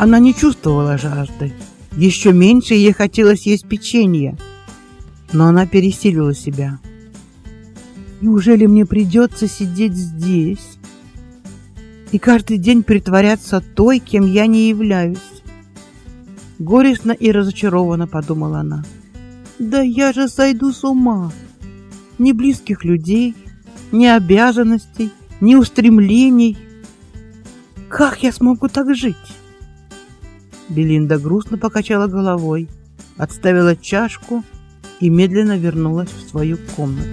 Она не чувствовала жажды. Еще меньше ей хотелось есть печенье. Но она пересилила себя. Неужели мне придется сидеть здесь и каждый день притворяться той, кем я не являюсь? Горестно и разочарованно подумала она. Да я же сойду с ума. Ни близких людей, ни обязанностей, ни устремлений. Как я смогу так жить? Белинда грустно покачала головой, отставила чашку и медленно вернулась в свою комнату.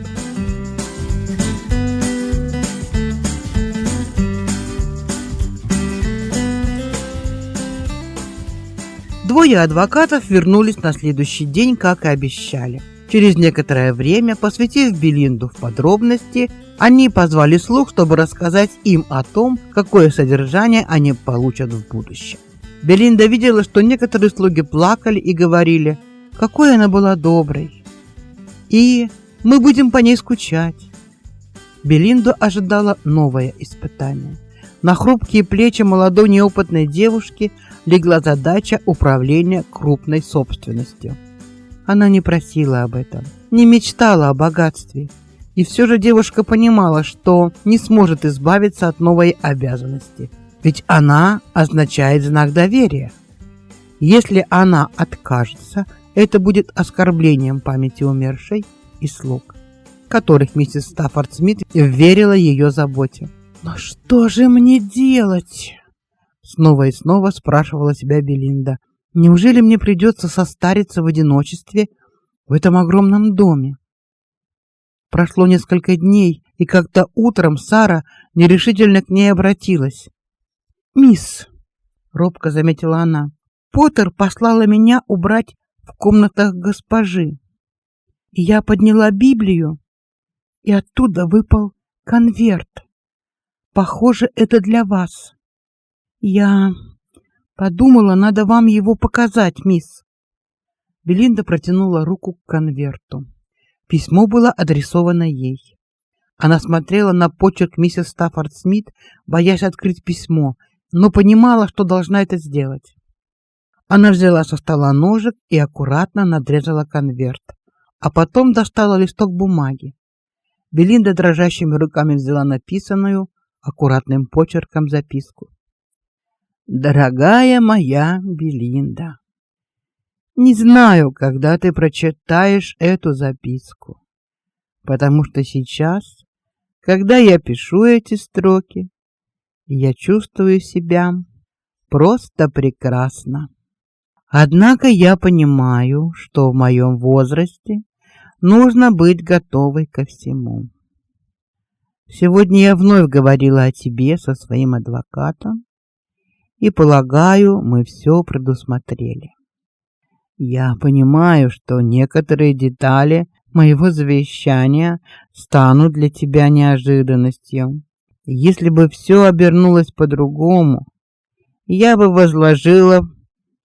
Двое адвокатов вернулись на следующий день, как и обещали. Через некоторое время, посвятив Белинду в подробности, они позвали слух, чтобы рассказать им о том, какое содержание они получат в будущем. Белинда видела, что некоторые слуги плакали и говорили, какой она была доброй. И мы будем по ней скучать. Белинду ожидало новое испытание. На хрупкие плечи молодой неопытной девушки легла задача управления крупной собственностью. Она не просила об этом, не мечтала о богатстве, и все же девушка понимала, что не сможет избавиться от новой обязанности – ведь она означает знак доверия. Если она откажется, это будет оскорблением памяти умершей и слуг, которых миссис Стаффорд Смит верила ее заботе. Но что же мне делать? Снова и снова спрашивала себя Белинда. Неужели мне придется состариться в одиночестве в этом огромном доме? Прошло несколько дней, и как-то утром Сара нерешительно к ней обратилась. Мисс, робко заметила она. Поттер послала меня убрать в комнатах госпожи. Я подняла Библию, и оттуда выпал конверт. Похоже, это для вас. Я подумала, надо вам его показать, мисс. Белинда протянула руку к конверту. Письмо было адресовано ей. Она смотрела на почерк миссис Стаффорд Смит, боясь открыть письмо, но понимала, что должна это сделать. Она взяла со стола ножик и аккуратно надрезала конверт, а потом достала листок бумаги. Белинда дрожащими руками взяла написанную аккуратным почерком записку. Дорогая моя Белинда, не знаю, когда ты прочитаешь эту записку, потому что сейчас, когда я пишу эти строки, я чувствую себя просто прекрасно. Однако я понимаю, что в моем возрасте нужно быть готовой ко всему. Сегодня я вновь говорила о тебе со своим адвокатом, и полагаю, мы все предусмотрели. Я понимаю, что некоторые детали моего завещания станут для тебя неожиданностью. Если бы все обернулось по-другому, я бы возложила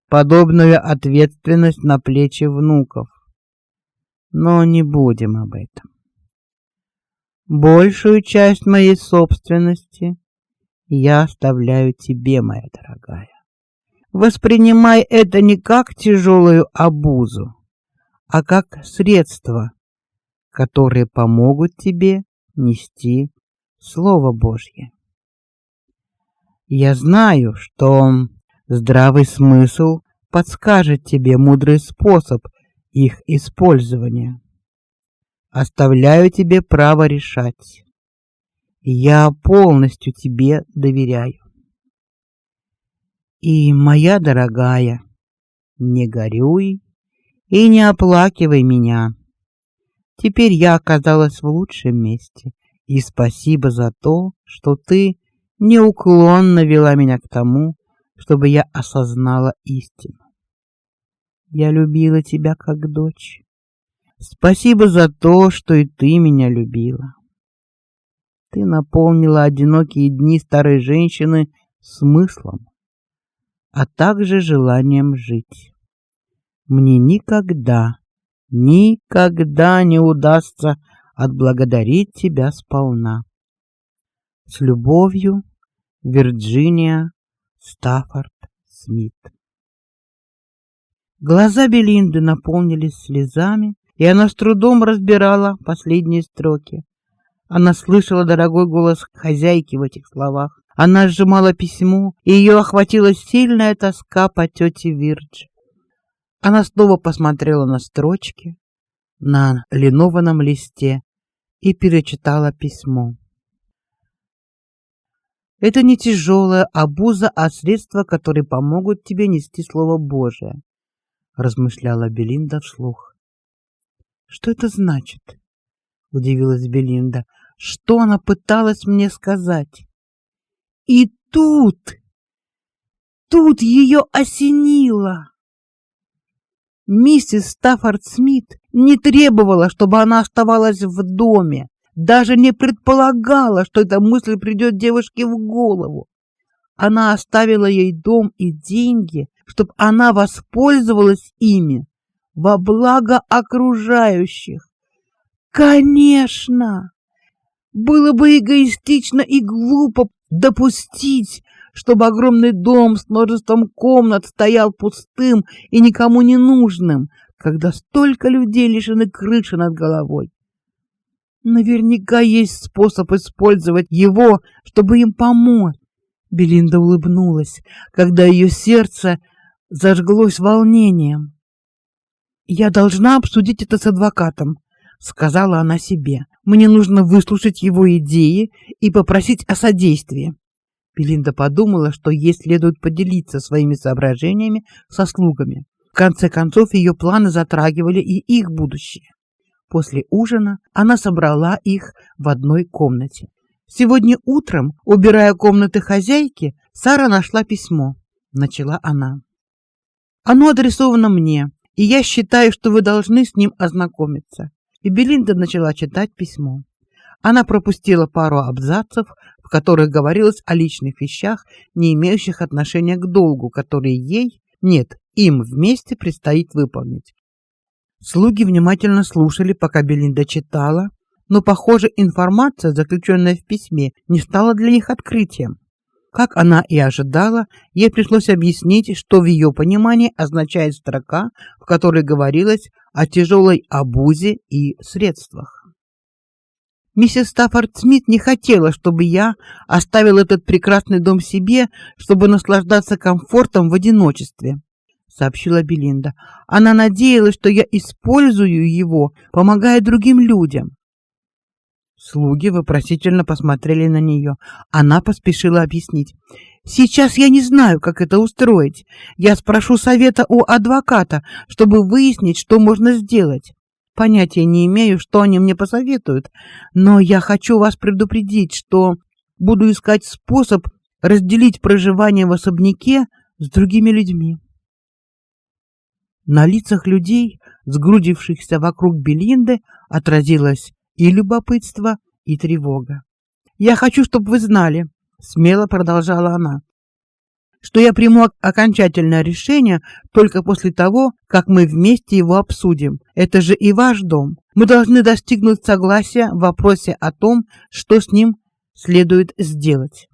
подобную ответственность на плечи внуков. Но не будем об этом. Большую часть моей собственности я оставляю тебе, моя дорогая. Воспринимай это не как тяжелую обузу, а как средство, которые помогут тебе нести Слово Божье. Я знаю, что здравый смысл подскажет тебе мудрый способ их использования. Оставляю тебе право решать. Я полностью тебе доверяю. И, моя дорогая, не горюй и не оплакивай меня. Теперь я оказалась в лучшем месте, И спасибо за то, что ты неуклонно вела меня к тому, чтобы я осознала истину. Я любила тебя как дочь. Спасибо за то, что и ты меня любила. Ты наполнила одинокие дни старой женщины смыслом, а также желанием жить. Мне никогда, никогда не удастся отблагодарить тебя сполна. С любовью, Вирджиния Стаффорд Смит. Глаза Белинды наполнились слезами, и она с трудом разбирала последние строки. Она слышала дорогой голос хозяйки в этих словах. Она сжимала письмо, и ее охватила сильная тоска по тете Вирдж. Она снова посмотрела на строчки на линованном листе и перечитала письмо. Это не тяжелая обуза, а средства, которые помогут тебе нести слово Божие, размышляла Белинда вслух. Что это значит? удивилась Белинда. Что она пыталась мне сказать? И тут тут ее осенило. Миссис Стаффорд Смит не требовала, чтобы она оставалась в доме, даже не предполагала, что эта мысль придет девушке в голову. Она оставила ей дом и деньги, чтобы она воспользовалась ими во благо окружающих. Конечно, было бы эгоистично и глупо допустить, чтобы огромный дом с множеством комнат стоял пустым и никому не нужным, когда столько людей лишены крыши над головой. Наверняка есть способ использовать его, чтобы им помочь. Белинда улыбнулась, когда ее сердце зажглось волнением. Я должна обсудить это с адвокатом, сказала она себе. Мне нужно выслушать его идеи и попросить о содействии. Белинда подумала, что ей следует поделиться своими соображениями со слугами. В конце концов, ее планы затрагивали и их будущее. После ужина она собрала их в одной комнате. Сегодня утром, убирая комнаты хозяйки, Сара нашла письмо. Начала она. Оно адресовано мне, и я считаю, что вы должны с ним ознакомиться. И Белинда начала читать письмо. Она пропустила пару абзацев, в которых говорилось о личных вещах, не имеющих отношения к долгу, который ей, нет, им вместе предстоит выполнить. Слуги внимательно слушали, пока Белинда читала, но, похоже, информация, заключенная в письме, не стала для них открытием. Как она и ожидала, ей пришлось объяснить, что в ее понимании означает строка, в которой говорилось о тяжелой обузе и средствах. Миссис Стаффорд Смит не хотела, чтобы я оставил этот прекрасный дом себе, чтобы наслаждаться комфортом в одиночестве сообщила Белинда. Она надеялась, что я использую его, помогая другим людям. Слуги вопросительно посмотрели на нее. Она поспешила объяснить: "Сейчас я не знаю, как это устроить. Я спрошу совета у адвоката, чтобы выяснить, что можно сделать. Понятия не имею, что они мне посоветуют, но я хочу вас предупредить, что буду искать способ разделить проживание в особняке с другими людьми". На лицах людей, сгрудившихся вокруг Белинды, отразилось и любопытство, и тревога. "Я хочу, чтобы вы знали", смело продолжала она, "что я приму окончательное решение только после того, как мы вместе его обсудим. Это же и ваш дом. Мы должны достигнуть согласия в вопросе о том, что с ним следует сделать".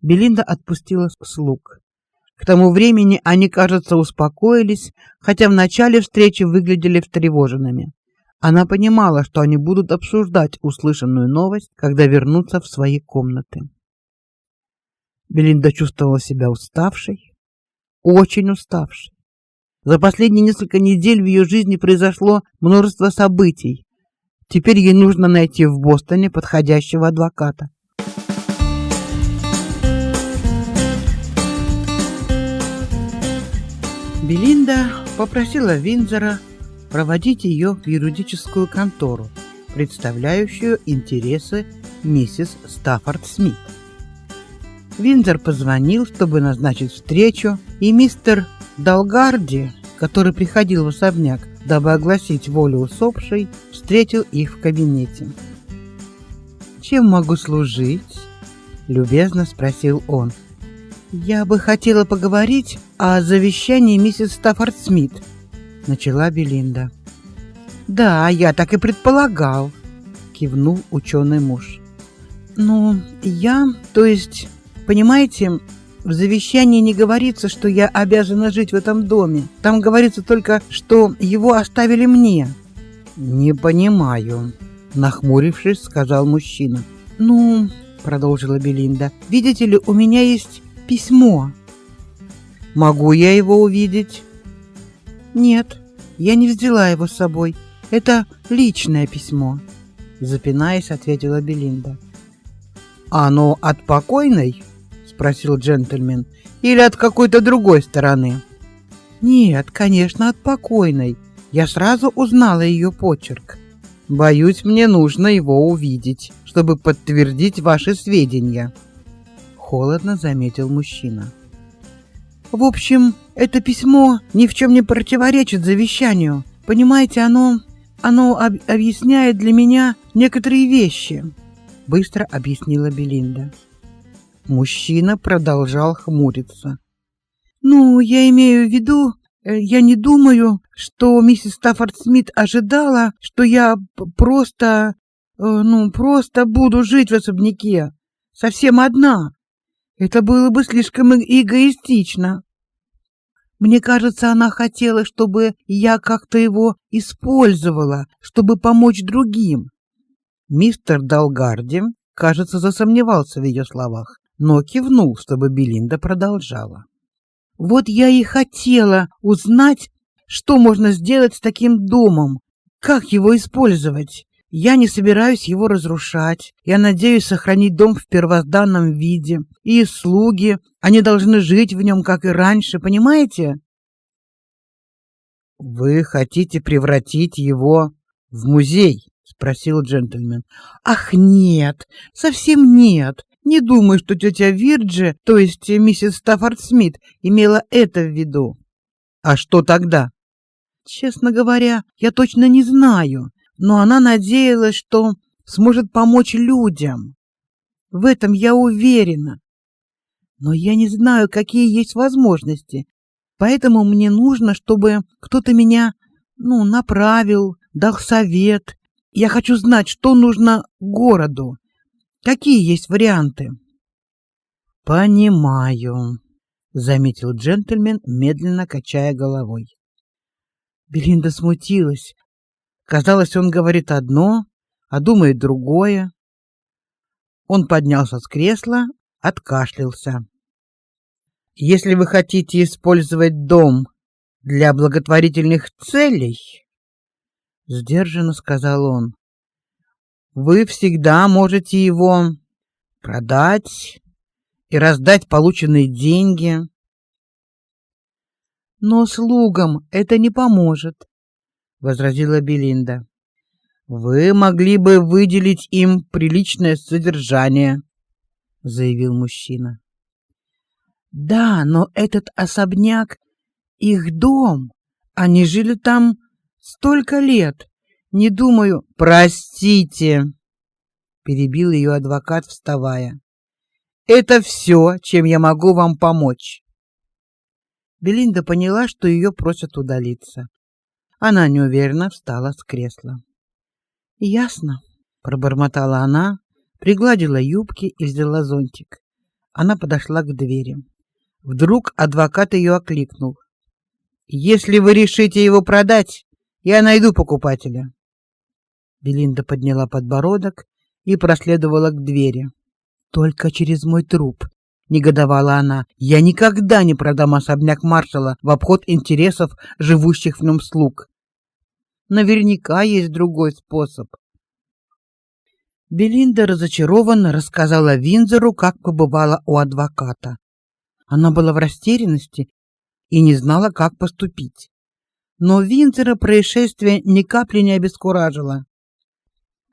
Белинда отпустила слуг. К тому времени они, кажется, успокоились, хотя в начале встречи выглядели встревоженными. Она понимала, что они будут обсуждать услышанную новость, когда вернутся в свои комнаты. Белинда чувствовала себя уставшей, очень уставшей. За последние несколько недель в ее жизни произошло множество событий. Теперь ей нужно найти в Бостоне подходящего адвоката. Белинда попросила Винзера проводить ее в юридическую контору, представляющую интересы миссис Стаффорд Смит. Винзер позвонил, чтобы назначить встречу, и мистер Далгарди, который приходил в особняк, дабы огласить волю усопшей, встретил их в кабинете. «Чем могу служить?» — любезно спросил он. «Я бы хотела поговорить о завещании миссис Стаффорд Смит», — начала Белинда. «Да, я так и предполагал», — кивнул ученый муж. «Ну, я, то есть, понимаете, в завещании не говорится, что я обязана жить в этом доме. Там говорится только, что его оставили мне». «Не понимаю», — нахмурившись, сказал мужчина. «Ну, — продолжила Белинда, — видите ли, у меня есть письмо». «Могу я его увидеть?» «Нет, я не взяла его с собой. Это личное письмо», — запинаясь, ответила Белинда. «Оно от покойной?» — спросил джентльмен. «Или от какой-то другой стороны?» «Нет, конечно, от покойной. Я сразу узнала ее почерк. Боюсь, мне нужно его увидеть, чтобы подтвердить ваши сведения. Холодно заметил мужчина. В общем, это письмо ни в чем не противоречит завещанию. Понимаете, оно оно об объясняет для меня некоторые вещи, быстро объяснила Белинда. Мужчина продолжал хмуриться. Ну, я имею в виду, Э, я не думаю, что миссис Стаффорд Смит ожидала, что я просто, э, ну, просто буду жить в особняке, совсем одна. Это было бы слишком эгоистично. Мне кажется, она хотела, чтобы я как-то его использовала, чтобы помочь другим. Мистер Далгарди, кажется, засомневался в ее словах, но кивнул, чтобы Белинда продолжала. Вот я и хотела узнать, что можно сделать с таким домом, как его использовать. Я не собираюсь его разрушать. Я надеюсь сохранить дом в первозданном виде. И слуги, они должны жить в нем, как и раньше, понимаете? Вы хотите превратить его в музей? спросил джентльмен. Ах, нет, совсем нет. Не думаю, что тетя Вирджи, то есть миссис Стаффорд Смит, имела это в виду. А что тогда? Честно говоря, я точно не знаю, но она надеялась, что сможет помочь людям. В этом я уверена. Но я не знаю, какие есть возможности. Поэтому мне нужно, чтобы кто-то меня, ну, направил, дал совет. Я хочу знать, что нужно городу. Какие есть варианты? Понимаю, заметил джентльмен, медленно качая головой. Белинда смутилась. Казалось, он говорит одно, а думает другое. Он поднялся с кресла, откашлялся. Если вы хотите использовать дом для благотворительных целей, сдержанно сказал он, вы всегда можете его продать и раздать полученные деньги. Но слугам это не поможет, возразила Белинда. Вы могли бы выделить им приличное содержание, заявил мужчина. Да, но этот особняк их дом. Они жили там столько лет. Не думаю. Простите, перебил ее адвокат, вставая. Это все, чем я могу вам помочь. Белинда поняла, что ее просят удалиться. Она неуверенно встала с кресла. Ясно, пробормотала она, пригладила юбки и взяла зонтик. Она подошла к двери. Вдруг адвокат ее окликнул. Если вы решите его продать, я найду покупателя. Белинда подняла подбородок и проследовала к двери. Только через мой труп, негодовала она. Я никогда не продам особняк маршала в обход интересов живущих в нем слуг. Наверняка есть другой способ. Белинда разочарованно рассказала Винзору, как побывала у адвоката. Она была в растерянности и не знала, как поступить. Но Винзера происшествие ни капли не обескуражило.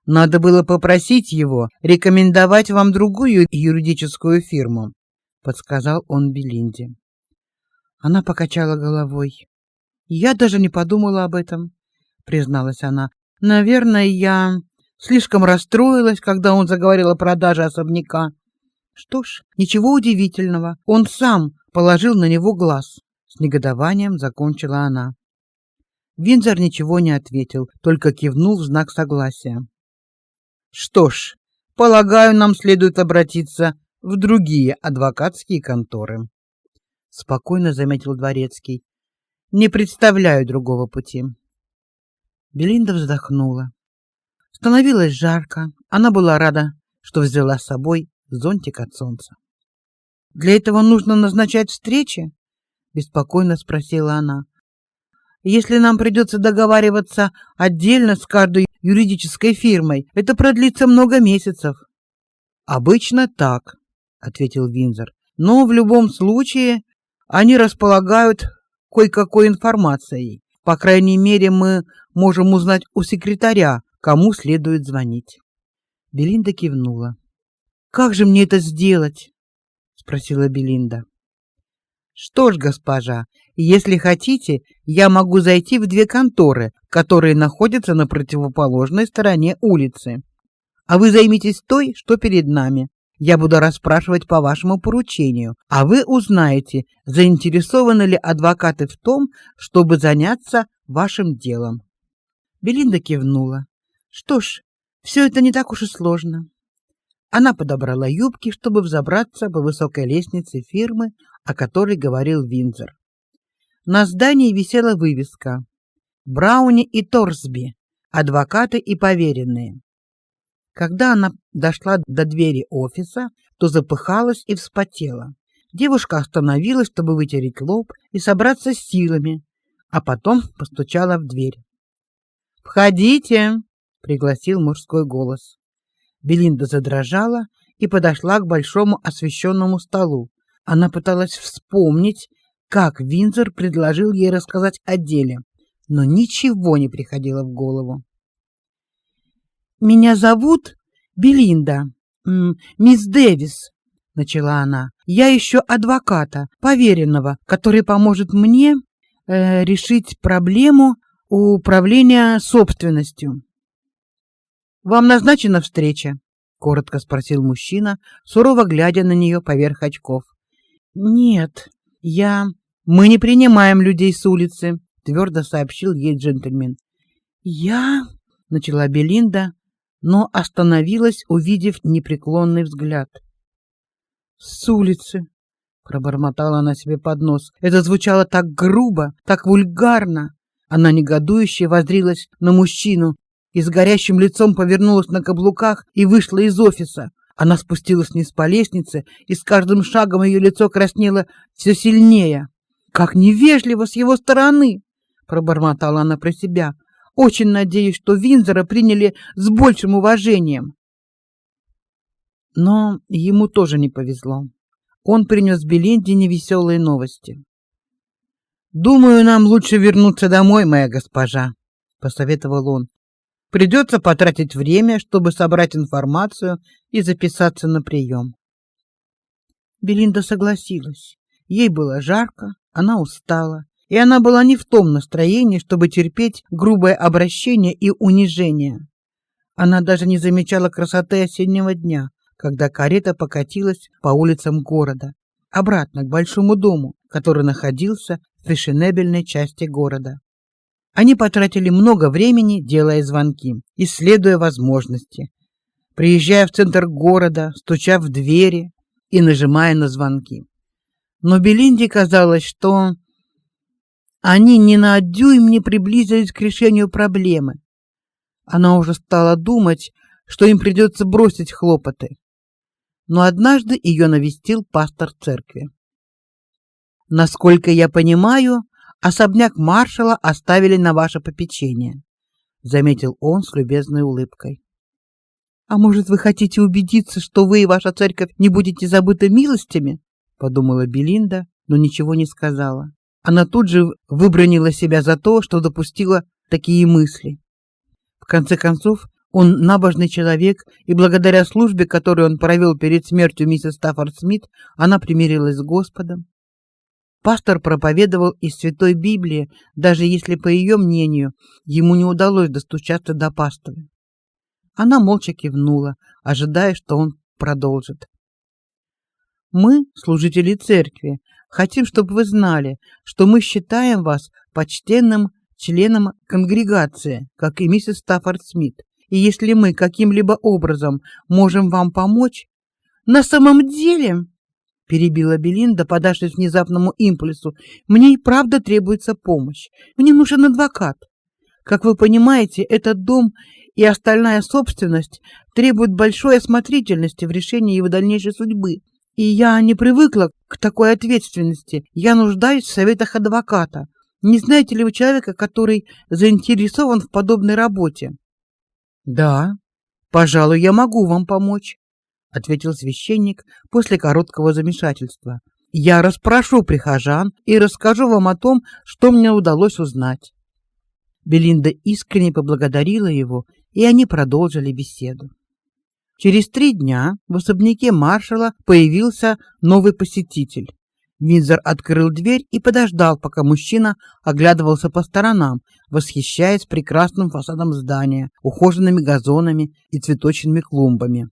Надо было попросить его рекомендовать вам другую юридическую фирму, подсказал он Белинде. Она покачала головой. Я даже не подумала об этом, призналась она. Наверное, я слишком расстроилась, когда он заговорил о продаже особняка. Что ж, ничего удивительного. Он сам положил на него глаз. С негодованием закончила она. Винзор ничего не ответил, только кивнул в знак согласия. Что ж, полагаю, нам следует обратиться в другие адвокатские конторы, спокойно заметил дворецкий. Не представляю другого пути. Белинда вздохнула. Становилось жарко. Она была рада, что взяла с собой зонтик от солнца. Для этого нужно назначать встречи? беспокойно спросила она. Если нам придется договариваться отдельно с каждой юридической фирмой, это продлится много месяцев. Обычно так, ответил Винзер. Но в любом случае они располагают кое-какой информацией. По крайней мере, мы можем узнать у секретаря, кому следует звонить. Белинда кивнула. Как же мне это сделать? спросила Белинда. Что ж, госпожа, если хотите, я могу зайти в две конторы, которые находятся на противоположной стороне улицы. А вы займитесь той, что перед нами. Я буду расспрашивать по вашему поручению, а вы узнаете, заинтересованы ли адвокаты в том, чтобы заняться вашим делом. Белинда кивнула. Что ж, все это не так уж и сложно. Она подобрала юбки, чтобы взобраться по высокой лестнице фирмы, о которой говорил Винзер. На здании висела вывеска: Брауни и Торсби, адвокаты и поверенные. Когда она дошла до двери офиса, то запыхалась и вспотела. Девушка остановилась, чтобы вытереть лоб и собраться с силами, а потом постучала в дверь. "Входите", пригласил мужской голос. Белинда задрожала и подошла к большому освещенному столу. Она пыталась вспомнить, как Винзер предложил ей рассказать о деле, но ничего не приходило в голову. Меня зовут Белинда, мисс Дэвис, начала она. Я ищу адвоката, поверенного, который поможет мне э, решить проблему управления собственностью. Вам назначена встреча? коротко спросил мужчина, сурово глядя на нее поверх очков. Нет, я мы не принимаем людей с улицы, твердо сообщил ей джентльмен. Я начала Белинда, но остановилась, увидев непреклонный взгляд. С улицы, пробормотала она себе под нос. Это звучало так грубо, так вульгарно. Она негодующе воззрилась на мужчину, и с горящим лицом повернулась на каблуках и вышла из офиса. Она спустилась вниз по лестнице, и с каждым шагом ее лицо краснело все сильнее. Как невежливо с его стороны, пробормотала она про себя. Очень надеюсь, что Винзера приняли с большим уважением. Но ему тоже не повезло. Он принес Белинде невеселые новости. Думаю, нам лучше вернуться домой, моя госпожа, посоветовал он. Придется потратить время, чтобы собрать информацию и записаться на прием. Белинда согласилась. Ей было жарко, она устала, и она была не в том настроении, чтобы терпеть грубое обращение и унижение. Она даже не замечала красоты осеннего дня, когда карета покатилась по улицам города, обратно к большому дому, который находился в фешенебельной части города. Они потратили много времени, делая звонки, исследуя возможности, приезжая в центр города, стуча в двери и нажимая на звонки. Но Белинде казалось, что они ни на дюйм не приблизились к решению проблемы. Она уже стала думать, что им придется бросить хлопоты. Но однажды ее навестил пастор церкви. Насколько я понимаю, Особняк маршала оставили на ваше попечение, заметил он с любезной улыбкой. А может, вы хотите убедиться, что вы и ваша церковь не будете забыты милостями? подумала Белинда, но ничего не сказала. Она тут же выбронила себя за то, что допустила такие мысли. В конце концов, Он набожный человек, и благодаря службе, которую он провел перед смертью миссис Стаффорд Смит, она примирилась с Господом. Пастор проповедовал из Святой Библии, даже если, по ее мнению, ему не удалось достучаться до пасторы. Она молча кивнула, ожидая, что он продолжит. Мы, служители церкви, хотим, чтобы вы знали, что мы считаем вас почтенным членом конгрегации, как и миссис Стаффорд Смит. И если мы каким-либо образом можем вам помочь, на самом деле, перебила Белинда, подавшись внезапному импульсу, мне и правда требуется помощь. Мне нужен адвокат. Как вы понимаете, этот дом и остальная собственность требуют большой осмотрительности в решении его дальнейшей судьбы. И я не привыкла к такой ответственности. Я нуждаюсь в советах адвоката. Не знаете ли вы человека, который заинтересован в подобной работе? Да, пожалуй, я могу вам помочь, ответил священник после короткого замешательства. Я расспрошу прихожан и расскажу вам о том, что мне удалось узнать. Белинда искренне поблагодарила его, и они продолжили беседу. Через три дня в особняке маршала появился новый посетитель. Винзор открыл дверь и подождал, пока мужчина оглядывался по сторонам, восхищаясь прекрасным фасадом здания, ухоженными газонами и цветочными клумбами.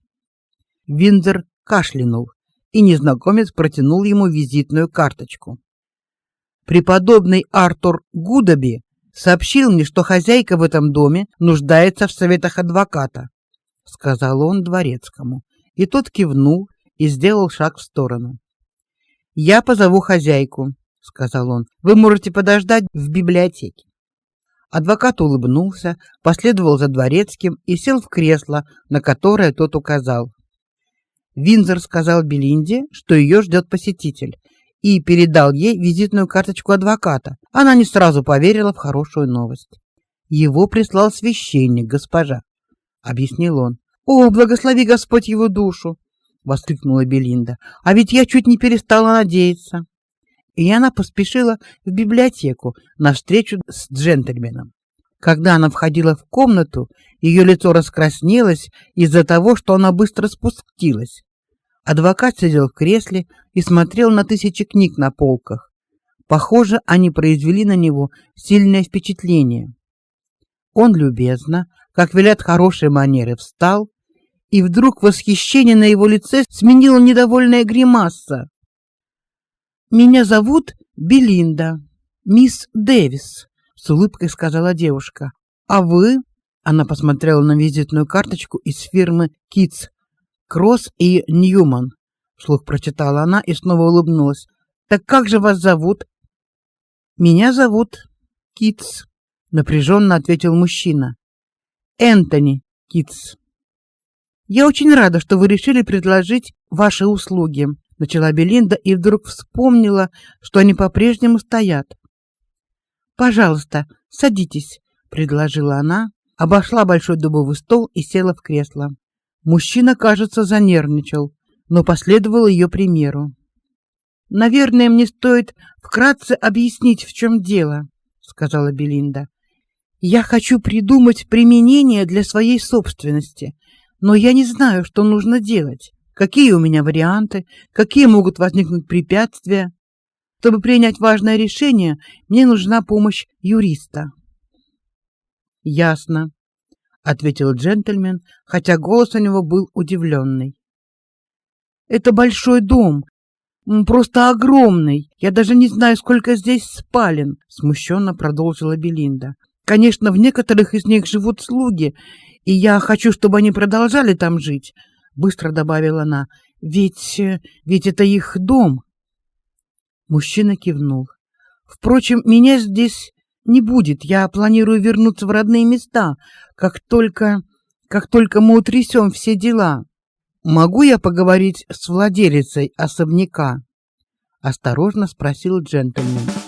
Винзор кашлянул, и незнакомец протянул ему визитную карточку. Преподобный Артур Гудаби сообщил мне, что хозяйка в этом доме нуждается в советах адвоката, сказал он дворецкому, и тот кивнул и сделал шаг в сторону. Я позову хозяйку, сказал он. Вы можете подождать в библиотеке. Адвокат улыбнулся, последовал за дворецким и сел в кресло, на которое тот указал. Винзор сказал Белинде, что ее ждет посетитель, и передал ей визитную карточку адвоката. Она не сразу поверила в хорошую новость. Его прислал священник, госпожа, объяснил он. О, благослови Господь его душу, воскликнула Белинда. А ведь я чуть не перестала надеяться. И она поспешила в библиотеку на встречу с джентльменом. Когда она входила в комнату, ее лицо раскраснелось из-за того, что она быстро спустилась. Адвокат сидел в кресле и смотрел на тысячи книг на полках. Похоже, они произвели на него сильное впечатление. Он любезно, как велят хорошие манеры, встал и вдруг восхищение на его лице сменило недовольная гримаса. Меня зовут Белинда, мисс Дэвис, с улыбкой сказала девушка. А вы? Она посмотрела на визитную карточку из фирмы Китс, Кросс и Ньюман. Вслух прочитала она и снова улыбнулась. Так как же вас зовут? Меня зовут Китс, напряженно ответил мужчина. Энтони Китс. Я очень рада, что вы решили предложить ваши услуги, начала Белинда и вдруг вспомнила, что они по-прежнему стоят. Пожалуйста, садитесь, предложила она, обошла большой дубовый стол и села в кресло. Мужчина, кажется, занервничал, но последовал ее примеру. Наверное, мне стоит вкратце объяснить, в чем дело, сказала Белинда. Я хочу придумать применение для своей собственности но я не знаю, что нужно делать. Какие у меня варианты, какие могут возникнуть препятствия. Чтобы принять важное решение, мне нужна помощь юриста. Ясно, ответил джентльмен, хотя голос у него был удивленный. Это большой дом, просто огромный. Я даже не знаю, сколько здесь спален, смущенно продолжила Белинда. Конечно, в некоторых из них живут слуги, и я хочу, чтобы они продолжали там жить, быстро добавила она. Ведь ведь это их дом. Мужчина кивнул. Впрочем, меня здесь не будет. Я планирую вернуться в родные места, как только как только мы утрясем все дела. Могу я поговорить с владелицей особняка? осторожно спросил джентльмен.